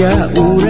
Maria, ura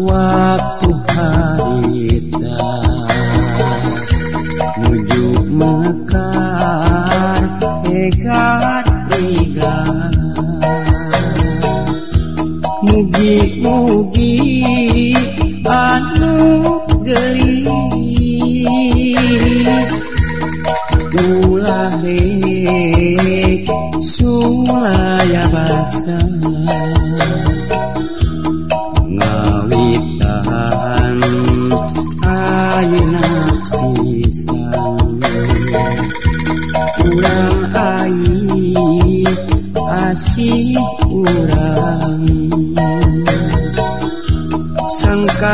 Wah satu hari ta menuju mekar egat riga mugi mugi anu gelis ulah rek sulaya basah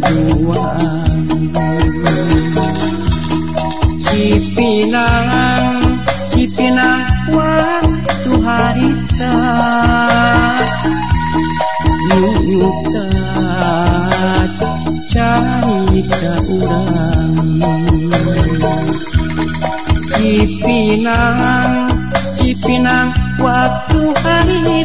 ang Cipinang cipinangang su hari ca nu canca Cipinang cipinang waktu hari